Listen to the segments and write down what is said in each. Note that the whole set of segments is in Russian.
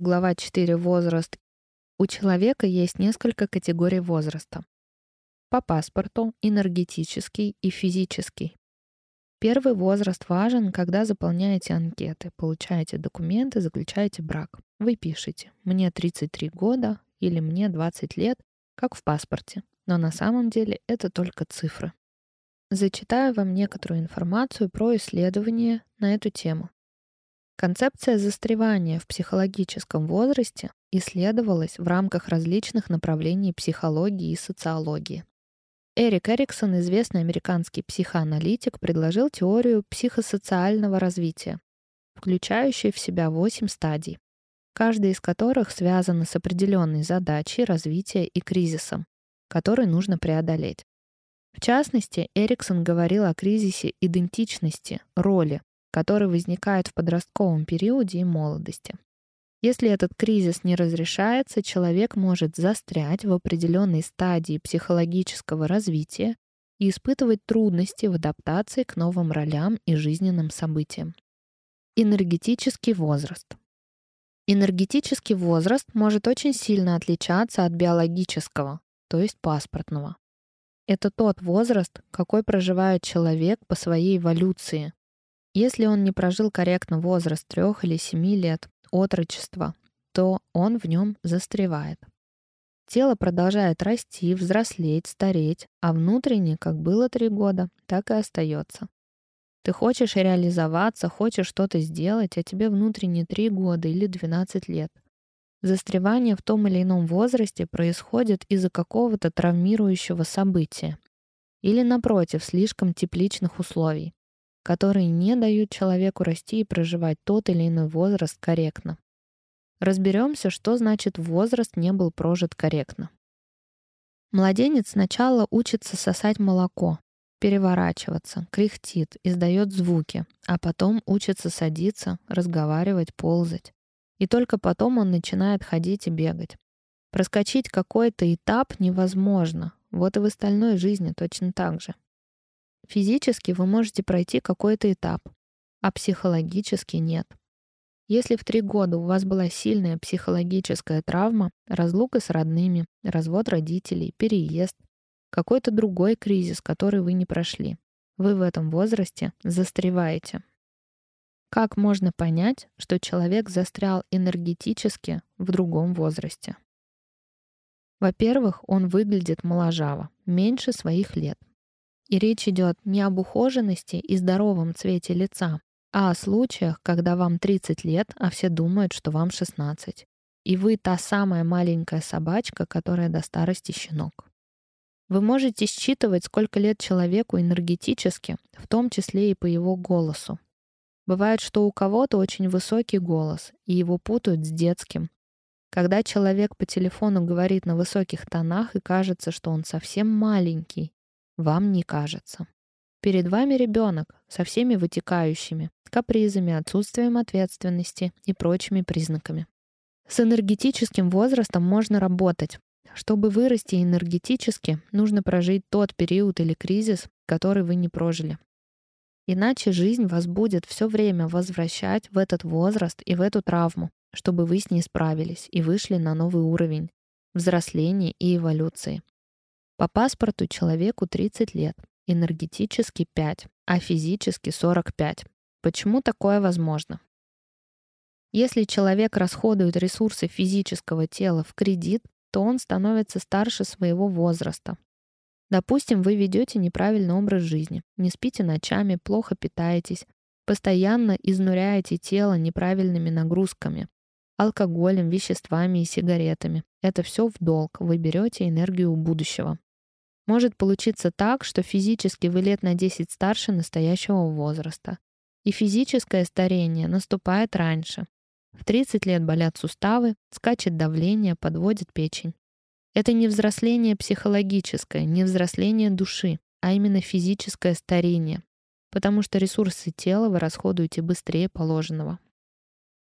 Глава 4. Возраст. У человека есть несколько категорий возраста. По паспорту энергетический и физический. Первый возраст важен, когда заполняете анкеты, получаете документы, заключаете брак. Вы пишете «мне 33 года» или «мне 20 лет», как в паспорте, но на самом деле это только цифры. Зачитаю вам некоторую информацию про исследования на эту тему. Концепция застревания в психологическом возрасте исследовалась в рамках различных направлений психологии и социологии. Эрик Эриксон, известный американский психоаналитик, предложил теорию психосоциального развития, включающую в себя восемь стадий, каждая из которых связана с определенной задачей развития и кризисом, который нужно преодолеть. В частности, Эриксон говорил о кризисе идентичности, роли, который возникает в подростковом периоде и молодости. Если этот кризис не разрешается, человек может застрять в определенной стадии психологического развития и испытывать трудности в адаптации к новым ролям и жизненным событиям. Энергетический возраст. Энергетический возраст может очень сильно отличаться от биологического, то есть паспортного. Это тот возраст, какой проживает человек по своей эволюции. Если он не прожил корректно возраст трех или семи лет, отрочества, то он в нем застревает. Тело продолжает расти, взрослеть, стареть, а внутренне, как было три года, так и остается. Ты хочешь реализоваться, хочешь что-то сделать, а тебе внутренне три года или 12 лет. Застревание в том или ином возрасте происходит из-за какого-то травмирующего события или, напротив, слишком тепличных условий которые не дают человеку расти и проживать тот или иной возраст корректно. Разберемся, что значит возраст не был прожит корректно. Младенец сначала учится сосать молоко, переворачиваться, кряхтит, издает звуки, а потом учится садиться, разговаривать, ползать. И только потом он начинает ходить и бегать. Проскочить какой-то этап невозможно, вот и в остальной жизни точно так же. Физически вы можете пройти какой-то этап, а психологически нет. Если в три года у вас была сильная психологическая травма, разлука с родными, развод родителей, переезд, какой-то другой кризис, который вы не прошли, вы в этом возрасте застреваете. Как можно понять, что человек застрял энергетически в другом возрасте? Во-первых, он выглядит моложаво, меньше своих лет. И речь идет не об ухоженности и здоровом цвете лица, а о случаях, когда вам 30 лет, а все думают, что вам 16. И вы та самая маленькая собачка, которая до старости щенок. Вы можете считывать, сколько лет человеку энергетически, в том числе и по его голосу. Бывает, что у кого-то очень высокий голос, и его путают с детским. Когда человек по телефону говорит на высоких тонах и кажется, что он совсем маленький, вам не кажется. Перед вами ребенок со всеми вытекающими капризами, отсутствием ответственности и прочими признаками. С энергетическим возрастом можно работать. Чтобы вырасти энергетически, нужно прожить тот период или кризис, который вы не прожили. Иначе жизнь вас будет все время возвращать в этот возраст и в эту травму, чтобы вы с ней справились и вышли на новый уровень взросления и эволюции. По паспорту человеку 30 лет, энергетически 5, а физически 45. Почему такое возможно? Если человек расходует ресурсы физического тела в кредит, то он становится старше своего возраста. Допустим, вы ведете неправильный образ жизни, не спите ночами, плохо питаетесь, постоянно изнуряете тело неправильными нагрузками, алкоголем, веществами и сигаретами. Это все в долг, вы берете энергию будущего. Может получиться так, что физически вы лет на 10 старше настоящего возраста. И физическое старение наступает раньше. В 30 лет болят суставы, скачет давление, подводит печень. Это не взросление психологическое, не взросление души, а именно физическое старение, потому что ресурсы тела вы расходуете быстрее положенного.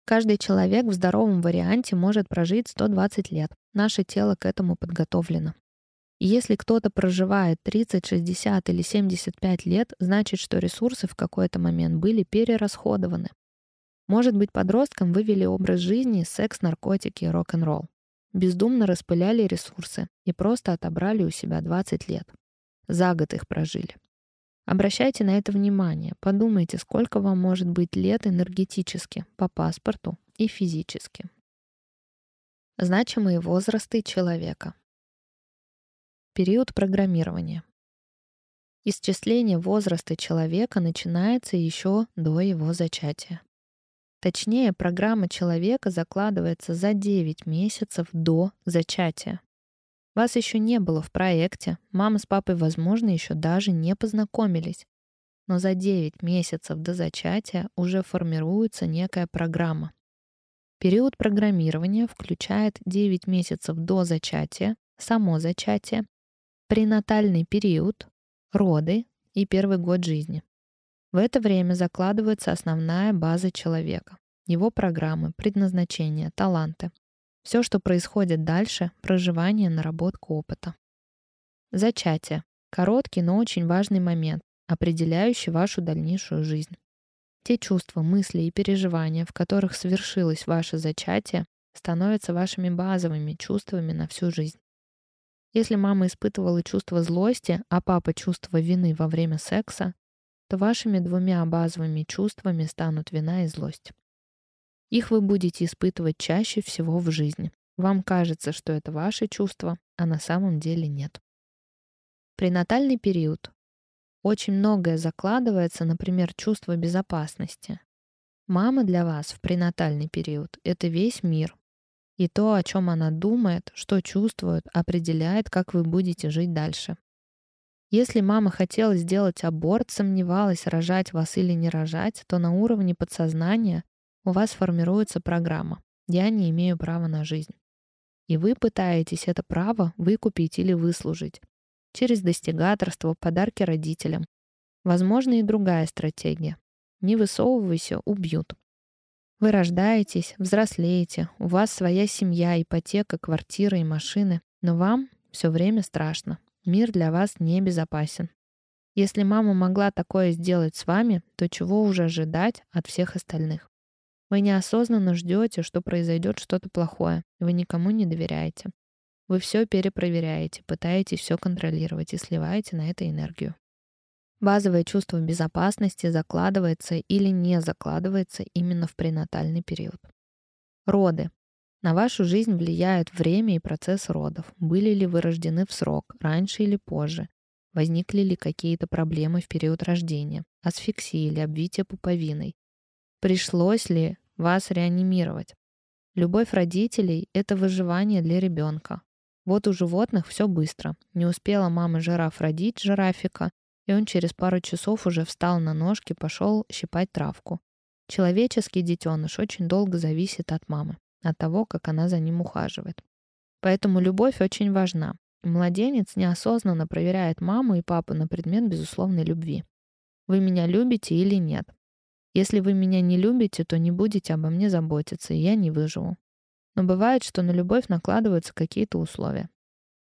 Каждый человек в здоровом варианте может прожить 120 лет. Наше тело к этому подготовлено. Если кто-то проживает 30, 60 или 75 лет, значит, что ресурсы в какой-то момент были перерасходованы. Может быть, подростком вы вели образ жизни, секс, наркотики, рок-н-ролл. Бездумно распыляли ресурсы и просто отобрали у себя 20 лет. За год их прожили. Обращайте на это внимание. Подумайте, сколько вам может быть лет энергетически, по паспорту и физически. Значимые возрасты человека. Период программирования. Исчисление возраста человека начинается еще до его зачатия. Точнее, программа человека закладывается за 9 месяцев до зачатия. Вас еще не было в проекте, мама с папой, возможно, еще даже не познакомились. Но за 9 месяцев до зачатия уже формируется некая программа. Период программирования включает 9 месяцев до зачатия, само зачатие, пренатальный период, роды и первый год жизни. В это время закладывается основная база человека, его программы, предназначение, таланты. Все, что происходит дальше — проживание, наработка опыта. Зачатие. Короткий, но очень важный момент, определяющий вашу дальнейшую жизнь. Те чувства, мысли и переживания, в которых свершилось ваше зачатие, становятся вашими базовыми чувствами на всю жизнь. Если мама испытывала чувство злости, а папа чувство вины во время секса, то вашими двумя базовыми чувствами станут вина и злость. Их вы будете испытывать чаще всего в жизни. Вам кажется, что это ваши чувства, а на самом деле нет. Пренатальный период. Очень многое закладывается, например, чувство безопасности. Мама для вас в пренатальный период — это весь мир. И то, о чем она думает, что чувствует, определяет, как вы будете жить дальше. Если мама хотела сделать аборт, сомневалась, рожать вас или не рожать, то на уровне подсознания у вас формируется программа «Я не имею права на жизнь». И вы пытаетесь это право выкупить или выслужить через достигаторство, подарки родителям. Возможно и другая стратегия. Не высовывайся, убьют. Вы рождаетесь, взрослеете, у вас своя семья, ипотека, квартира и машины, но вам все время страшно, Мир для вас не безопасен. Если мама могла такое сделать с вами, то чего уже ожидать от всех остальных? Вы неосознанно ждете, что произойдет что-то плохое. Вы никому не доверяете. Вы все перепроверяете, пытаетесь все контролировать и сливаете на это энергию. Базовое чувство безопасности закладывается или не закладывается именно в пренатальный период. Роды. На вашу жизнь влияет время и процесс родов. Были ли вы рождены в срок, раньше или позже? Возникли ли какие-то проблемы в период рождения? Асфиксия или обвитие пуповиной? Пришлось ли вас реанимировать? Любовь родителей — это выживание для ребенка. Вот у животных все быстро. Не успела мама-жираф родить жирафика, и он через пару часов уже встал на ножки, пошел щипать травку. Человеческий детеныш очень долго зависит от мамы от того, как она за ним ухаживает. Поэтому любовь очень важна. Младенец неосознанно проверяет маму и папу на предмет безусловной любви. Вы меня любите или нет? Если вы меня не любите, то не будете обо мне заботиться, и я не выживу. Но бывает, что на любовь накладываются какие-то условия.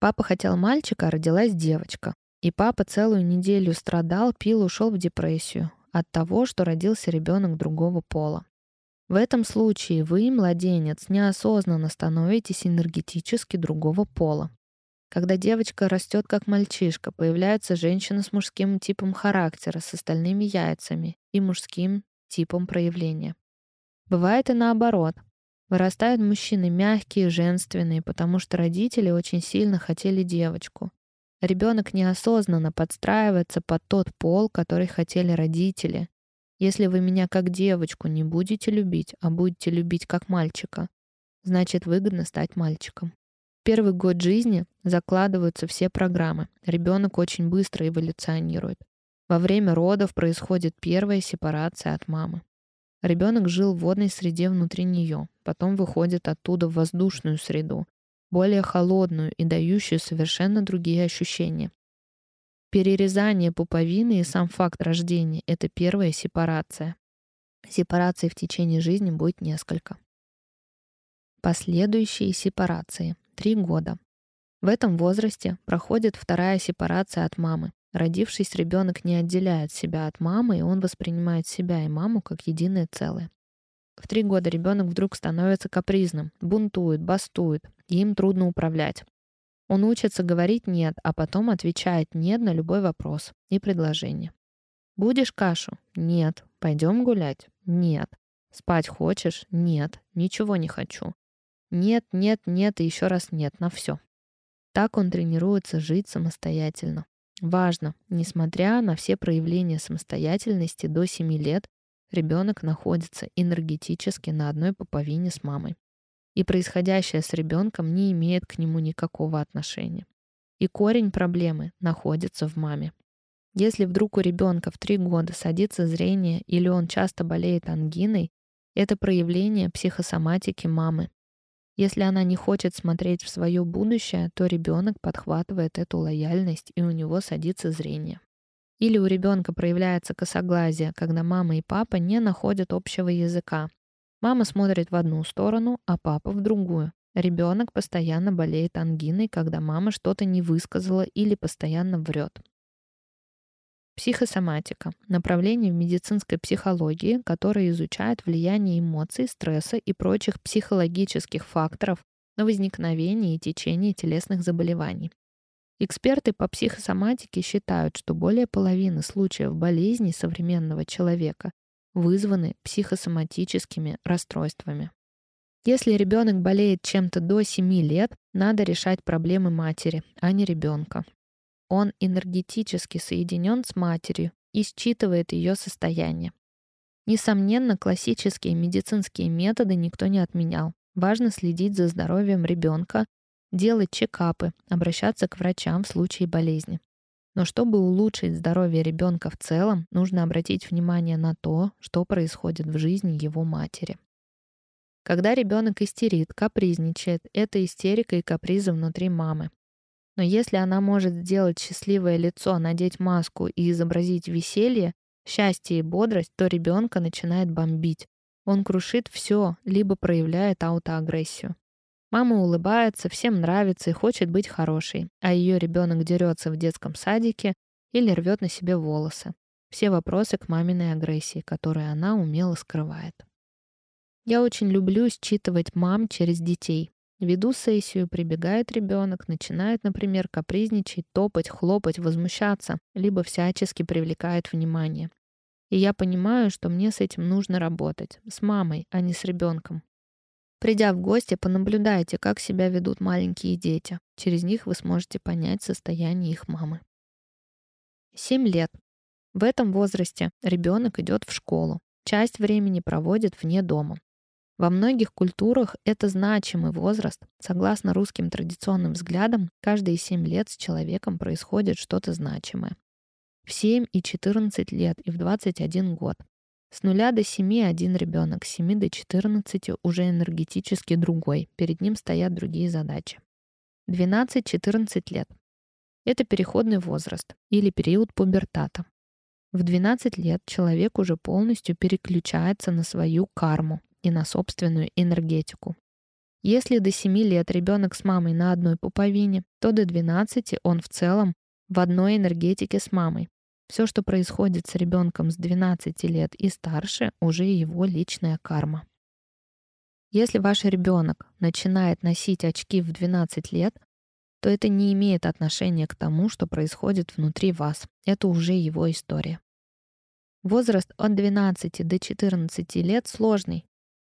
Папа хотел мальчика, а родилась девочка. И папа целую неделю страдал, пил, ушел в депрессию от того, что родился ребенок другого пола. В этом случае вы, младенец, неосознанно становитесь энергетически другого пола. Когда девочка растет как мальчишка, появляется женщина с мужским типом характера, с остальными яйцами и мужским типом проявления. Бывает и наоборот. Вырастают мужчины мягкие, женственные, потому что родители очень сильно хотели девочку. Ребенок неосознанно подстраивается под тот пол, который хотели родители, если вы меня как девочку не будете любить, а будете любить как мальчика, значит выгодно стать мальчиком. первый год жизни закладываются все программы. Ребенок очень быстро эволюционирует. Во время родов происходит первая сепарация от мамы. Ребенок жил в водной среде внутри нее, потом выходит оттуда в воздушную среду, более холодную и дающую совершенно другие ощущения. Перерезание пуповины и сам факт рождения — это первая сепарация. Сепараций в течение жизни будет несколько. Последующие сепарации. Три года. В этом возрасте проходит вторая сепарация от мамы. Родившись, ребенок не отделяет себя от мамы, и он воспринимает себя и маму как единое целое. В три года ребенок вдруг становится капризным, бунтует, бастует, им трудно управлять. Он учится говорить «нет», а потом отвечает «нет» на любой вопрос и предложение. «Будешь кашу?» «Нет». «Пойдем гулять?» «Нет». «Спать хочешь?» «Нет». «Ничего не хочу». «Нет, нет, нет и еще раз нет» на все. Так он тренируется жить самостоятельно. Важно, несмотря на все проявления самостоятельности до 7 лет, ребенок находится энергетически на одной пуповине с мамой. И происходящее с ребенком не имеет к нему никакого отношения. И корень проблемы находится в маме. Если вдруг у ребенка в 3 года садится зрение или он часто болеет ангиной, это проявление психосоматики мамы. Если она не хочет смотреть в свое будущее, то ребенок подхватывает эту лояльность и у него садится зрение. Или у ребенка проявляется косоглазие, когда мама и папа не находят общего языка. Мама смотрит в одну сторону, а папа в другую. Ребенок постоянно болеет ангиной, когда мама что-то не высказала или постоянно врет. Психосоматика – направление в медицинской психологии, которое изучает влияние эмоций, стресса и прочих психологических факторов на возникновение и течение телесных заболеваний. Эксперты по психосоматике считают, что более половины случаев болезней современного человека вызваны психосоматическими расстройствами. Если ребенок болеет чем-то до 7 лет, надо решать проблемы матери, а не ребенка. Он энергетически соединен с матерью и считывает ее состояние. Несомненно, классические медицинские методы никто не отменял. Важно следить за здоровьем ребенка, делать чекапы, обращаться к врачам в случае болезни. Но чтобы улучшить здоровье ребенка в целом, нужно обратить внимание на то, что происходит в жизни его матери. Когда ребенок истерит, капризничает, это истерика и капризы внутри мамы. Но если она может сделать счастливое лицо, надеть маску и изобразить веселье, счастье и бодрость, то ребенка начинает бомбить. Он крушит все, либо проявляет аутоагрессию. Мама улыбается, всем нравится и хочет быть хорошей, а ее ребенок дерется в детском садике или рвет на себе волосы. Все вопросы к маминой агрессии, которую она умело скрывает. Я очень люблю считывать мам через детей. Веду сессию, прибегает ребенок, начинает, например, капризничать, топать, хлопать, возмущаться, либо всячески привлекает внимание. И я понимаю, что мне с этим нужно работать, с мамой, а не с ребенком. Придя в гости, понаблюдайте, как себя ведут маленькие дети. Через них вы сможете понять состояние их мамы. 7 лет. В этом возрасте ребенок идет в школу. Часть времени проводит вне дома. Во многих культурах это значимый возраст. Согласно русским традиционным взглядам, каждые 7 лет с человеком происходит что-то значимое. В 7 и 14 лет и в 21 год с нуля до семи один ребенок, с 7 до 14 уже энергетически другой, перед ним стоят другие задачи. 12-14 лет. Это переходный возраст или период пубертата. В 12 лет человек уже полностью переключается на свою карму и на собственную энергетику. Если до 7 лет ребенок с мамой на одной пуповине, то до 12 он в целом в одной энергетике с мамой, все, что происходит с ребенком с 12 лет и старше, уже его личная карма. Если ваш ребенок начинает носить очки в 12 лет, то это не имеет отношения к тому, что происходит внутри вас. Это уже его история. Возраст от 12 до 14 лет сложный.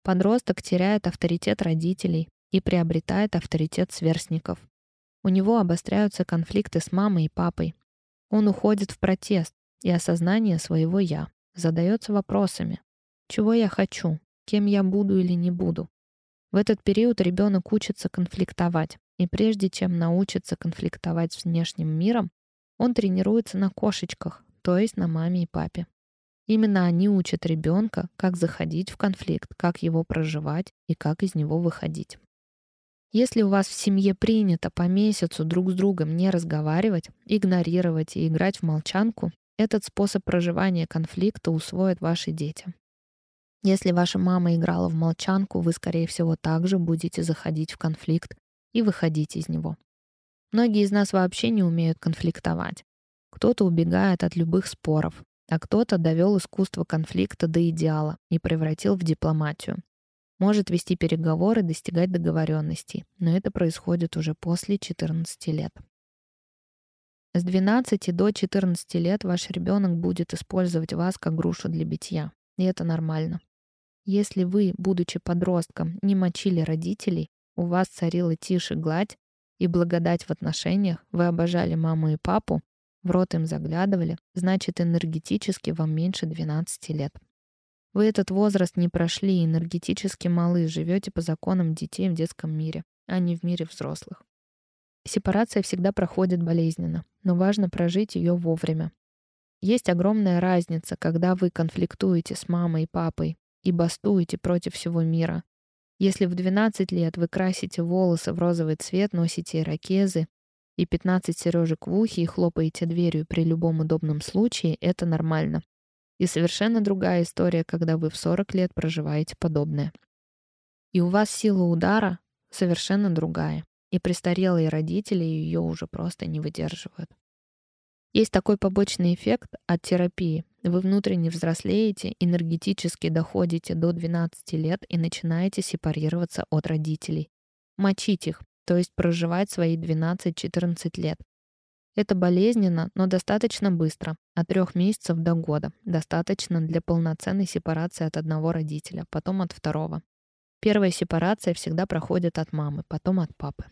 Подросток теряет авторитет родителей и приобретает авторитет сверстников. У него обостряются конфликты с мамой и папой, он уходит в протест и осознание своего «я», задается вопросами. Чего я хочу? Кем я буду или не буду? В этот период ребенок учится конфликтовать, и прежде чем научиться конфликтовать с внешним миром, он тренируется на кошечках, то есть на маме и папе. Именно они учат ребенка, как заходить в конфликт, как его проживать и как из него выходить. Если у вас в семье принято по месяцу друг с другом не разговаривать, игнорировать и играть в молчанку, этот способ проживания конфликта усвоят ваши дети. Если ваша мама играла в молчанку, вы, скорее всего, также будете заходить в конфликт и выходить из него. Многие из нас вообще не умеют конфликтовать. Кто-то убегает от любых споров, а кто-то довел искусство конфликта до идеала и превратил в дипломатию. Может вести переговоры, достигать договоренностей, но это происходит уже после 14 лет. С 12 до 14 лет ваш ребенок будет использовать вас как грушу для битья, и это нормально. Если вы, будучи подростком, не мочили родителей, у вас царила тишь и гладь и благодать в отношениях, вы обожали маму и папу, в рот им заглядывали, значит, энергетически вам меньше 12 лет. Вы этот возраст не прошли, энергетически малы, живете по законам детей в детском мире, а не в мире взрослых. Сепарация всегда проходит болезненно, но важно прожить ее вовремя. Есть огромная разница, когда вы конфликтуете с мамой и папой и бастуете против всего мира. Если в 12 лет вы красите волосы в розовый цвет, носите ирокезы и 15 сережек в ухе и хлопаете дверью при любом удобном случае, это нормально. И совершенно другая история, когда вы в 40 лет проживаете подобное. И у вас сила удара совершенно другая. И престарелые родители ее уже просто не выдерживают. Есть такой побочный эффект от терапии. Вы внутренне взрослеете, энергетически доходите до 12 лет и начинаете сепарироваться от родителей. Мочить их, то есть проживать свои 12-14 лет. Это болезненно, но достаточно быстро, от трех месяцев до года. Достаточно для полноценной сепарации от одного родителя, потом от второго. Первая сепарация всегда проходит от мамы, потом от папы.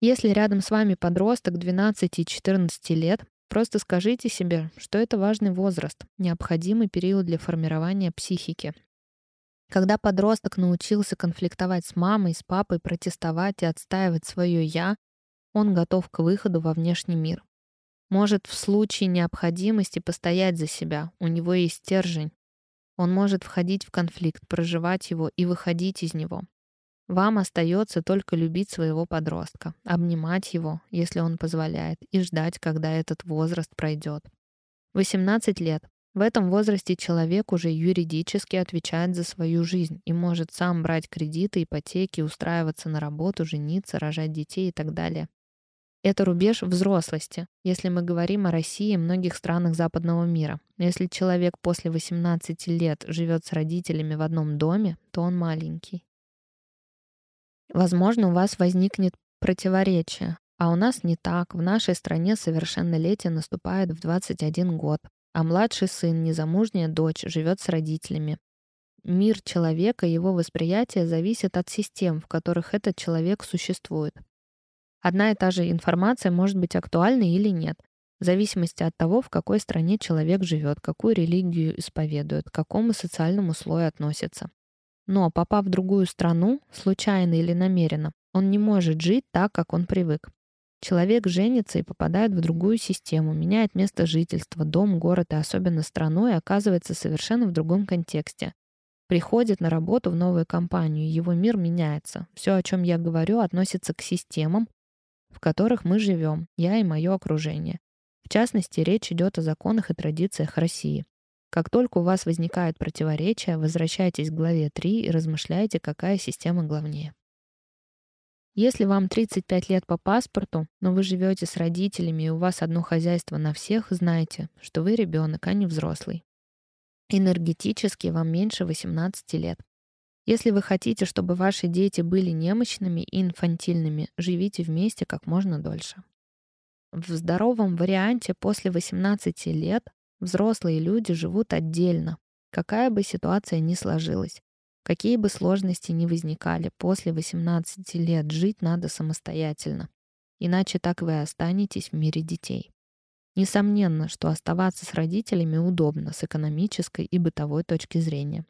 Если рядом с вами подросток 12 и 14 лет, просто скажите себе, что это важный возраст, необходимый период для формирования психики. Когда подросток научился конфликтовать с мамой, с папой, протестовать и отстаивать свое «я», он готов к выходу во внешний мир. Может в случае необходимости постоять за себя, у него есть стержень. Он может входить в конфликт, проживать его и выходить из него. Вам остается только любить своего подростка, обнимать его, если он позволяет, и ждать, когда этот возраст пройдет. 18 лет. В этом возрасте человек уже юридически отвечает за свою жизнь и может сам брать кредиты, ипотеки, устраиваться на работу, жениться, рожать детей и так далее. Это рубеж взрослости, если мы говорим о России и многих странах западного мира. Если человек после 18 лет живет с родителями в одном доме, то он маленький. Возможно, у вас возникнет противоречие. А у нас не так. В нашей стране совершеннолетие наступает в 21 год, а младший сын, незамужняя дочь, живет с родителями. Мир человека и его восприятие зависит от систем, в которых этот человек существует. Одна и та же информация может быть актуальной или нет, в зависимости от того, в какой стране человек живет, какую религию исповедует, к какому социальному слою относится. Но попав в другую страну, случайно или намеренно, он не может жить так, как он привык. Человек женится и попадает в другую систему, меняет место жительства, дом, город и особенно страну и оказывается совершенно в другом контексте. Приходит на работу в новую компанию, его мир меняется. Все, о чем я говорю, относится к системам, в которых мы живем, я и мое окружение. В частности, речь идет о законах и традициях России. Как только у вас возникают противоречия, возвращайтесь к главе 3 и размышляйте, какая система главнее. Если вам 35 лет по паспорту, но вы живете с родителями и у вас одно хозяйство на всех, знайте, что вы ребенок, а не взрослый. Энергетически вам меньше 18 лет. Если вы хотите, чтобы ваши дети были немощными и инфантильными, живите вместе как можно дольше. В здоровом варианте после 18 лет Взрослые люди живут отдельно, какая бы ситуация ни сложилась. Какие бы сложности ни возникали, после 18 лет жить надо самостоятельно. Иначе так вы останетесь в мире детей. Несомненно, что оставаться с родителями удобно с экономической и бытовой точки зрения.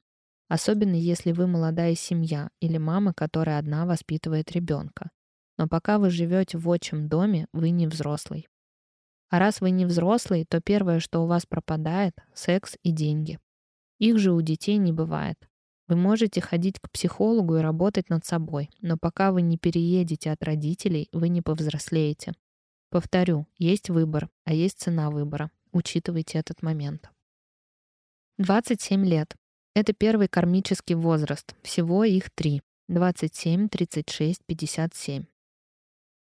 Особенно если вы молодая семья или мама, которая одна воспитывает ребенка. Но пока вы живете в отчим доме, вы не взрослый. А раз вы не взрослый, то первое, что у вас пропадает — секс и деньги. Их же у детей не бывает. Вы можете ходить к психологу и работать над собой, но пока вы не переедете от родителей, вы не повзрослеете. Повторю, есть выбор, а есть цена выбора. Учитывайте этот момент. 27 лет. Это первый кармический возраст. Всего их три. 27, 36, 57.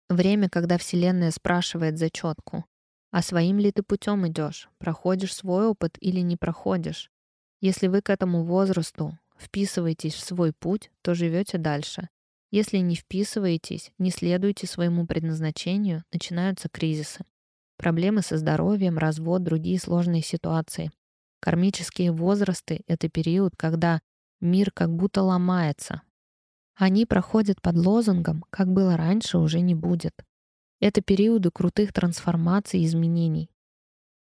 Время, когда Вселенная спрашивает зачетку. А своим ли ты путем идешь? Проходишь свой опыт или не проходишь? Если вы к этому возрасту вписываетесь в свой путь, то живете дальше. Если не вписываетесь, не следуете своему предназначению, начинаются кризисы. Проблемы со здоровьем, развод, другие сложные ситуации. Кармические возрасты — это период, когда мир как будто ломается. Они проходят под лозунгом «как было раньше, уже не будет». Это периоды крутых трансформаций и изменений.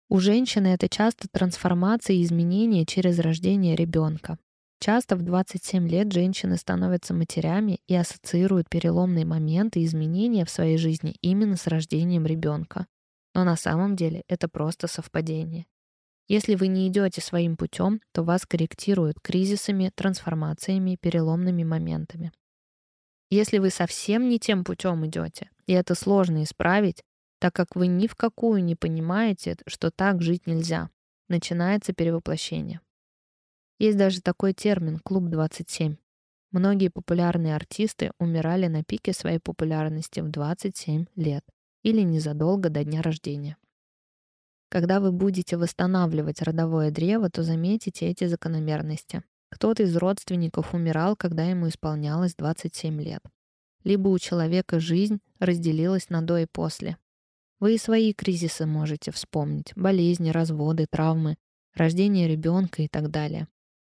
У женщины это часто трансформация и изменения через рождение ребенка. Часто в 27 лет женщины становятся матерями и ассоциируют переломные моменты и изменения в своей жизни именно с рождением ребенка. Но на самом деле это просто совпадение. Если вы не идете своим путем, то вас корректируют кризисами, трансформациями, переломными моментами. Если вы совсем не тем путем идете, и это сложно исправить, так как вы ни в какую не понимаете, что так жить нельзя, начинается перевоплощение. Есть даже такой термин «клуб 27». Многие популярные артисты умирали на пике своей популярности в 27 лет или незадолго до дня рождения. Когда вы будете восстанавливать родовое древо, то заметите эти закономерности. Кто-то из родственников умирал, когда ему исполнялось 27 лет. Либо у человека жизнь разделилась на до и после. Вы и свои кризисы можете вспомнить. Болезни, разводы, травмы, рождение ребенка и так далее.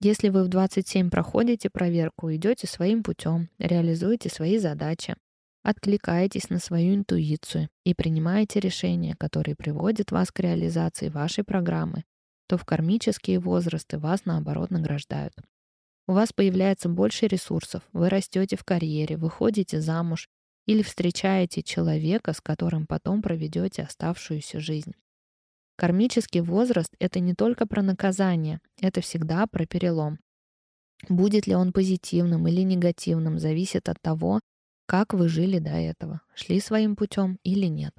Если вы в 27 проходите проверку, идете своим путем, реализуете свои задачи, откликаетесь на свою интуицию и принимаете решения, которые приводят вас к реализации вашей программы, то в кармические возрасты вас, наоборот, награждают. У вас появляется больше ресурсов, вы растете в карьере, выходите замуж или встречаете человека, с которым потом проведете оставшуюся жизнь. Кармический возраст — это не только про наказание, это всегда про перелом. Будет ли он позитивным или негативным, зависит от того, как вы жили до этого, шли своим путем или нет.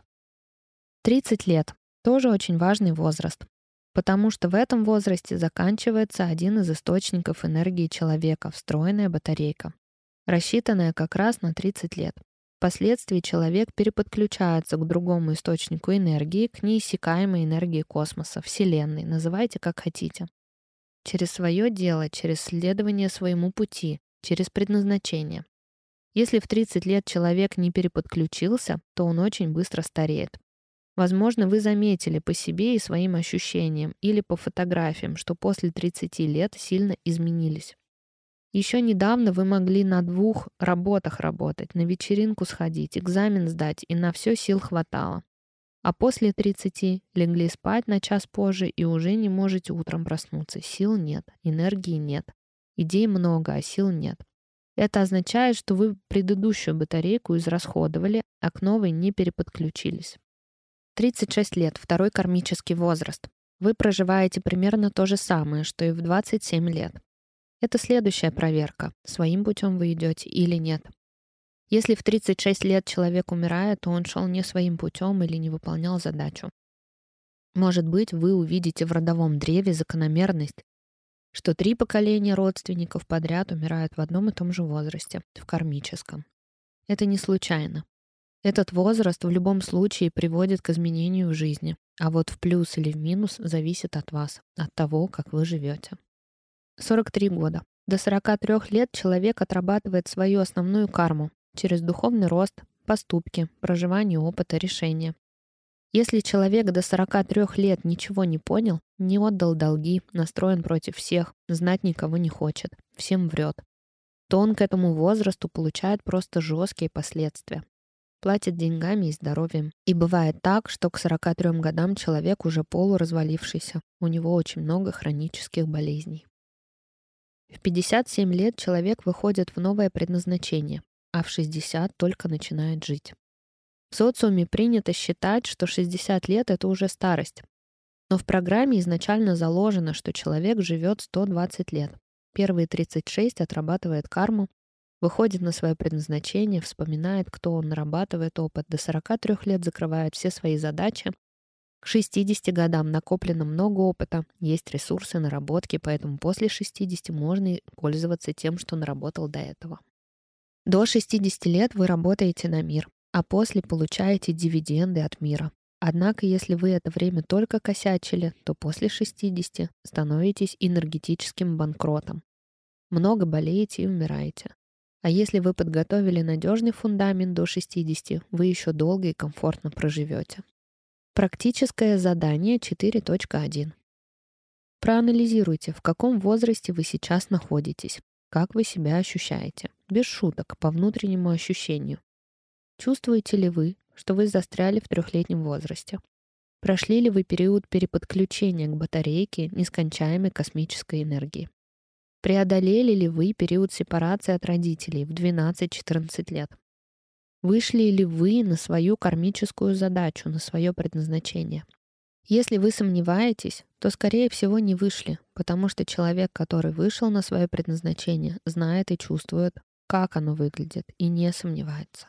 30 лет — тоже очень важный возраст, потому что в этом возрасте заканчивается один из источников энергии человека, встроенная батарейка, рассчитанная как раз на 30 лет. Впоследствии человек переподключается к другому источнику энергии, к неиссякаемой энергии космоса, Вселенной, называйте как хотите. Через свое дело, через следование своему пути, через предназначение. Если в 30 лет человек не переподключился, то он очень быстро стареет. Возможно, вы заметили по себе и своим ощущениям или по фотографиям, что после 30 лет сильно изменились. Еще недавно вы могли на двух работах работать, на вечеринку сходить, экзамен сдать, и на все сил хватало. А после 30 легли спать на час позже и уже не можете утром проснуться. Сил нет, энергии нет. Идей много, а сил нет. Это означает, что вы предыдущую батарейку израсходовали, а к новой не переподключились. 36 лет, второй кармический возраст. Вы проживаете примерно то же самое, что и в 27 лет. Это следующая проверка, своим путем вы идете или нет. Если в 36 лет человек умирает, то он шел не своим путем или не выполнял задачу. Может быть, вы увидите в родовом древе закономерность, что три поколения родственников подряд умирают в одном и том же возрасте, в кармическом. Это не случайно. Этот возраст в любом случае приводит к изменению в жизни, а вот в плюс или в минус зависит от вас, от того, как вы живете. 43 года. До 43 лет человек отрабатывает свою основную карму через духовный рост, поступки, проживание опыта, решения. Если человек до 43 лет ничего не понял, не отдал долги, настроен против всех, знать никого не хочет, всем врет, то он к этому возрасту получает просто жесткие последствия. Платит деньгами и здоровьем. И бывает так, что к 43 годам человек уже полуразвалившийся, у него очень много хронических болезней. В 57 лет человек выходит в новое предназначение, а в 60 только начинает жить. В социуме принято считать, что 60 лет — это уже старость. Но в программе изначально заложено, что человек живет 120 лет. Первые 36 отрабатывает карму, выходит на свое предназначение, вспоминает, кто он, нарабатывает опыт, до 43 лет закрывает все свои задачи, к 60 годам накоплено много опыта, есть ресурсы, наработки, поэтому после 60 можно пользоваться тем, что наработал до этого. До 60 лет вы работаете на мир, а после получаете дивиденды от мира. Однако, если вы это время только косячили, то после 60 становитесь энергетическим банкротом. Много болеете и умираете. А если вы подготовили надежный фундамент до 60, вы еще долго и комфортно проживете. Практическое задание 4.1. Проанализируйте, в каком возрасте вы сейчас находитесь, как вы себя ощущаете, без шуток, по внутреннему ощущению. Чувствуете ли вы, что вы застряли в трехлетнем возрасте. Прошли ли вы период переподключения к батарейке нескончаемой космической энергии? Преодолели ли вы период сепарации от родителей в 12-14 лет? Вышли ли вы на свою кармическую задачу, на свое предназначение? Если вы сомневаетесь, то, скорее всего, не вышли, потому что человек, который вышел на свое предназначение, знает и чувствует, как оно выглядит, и не сомневается.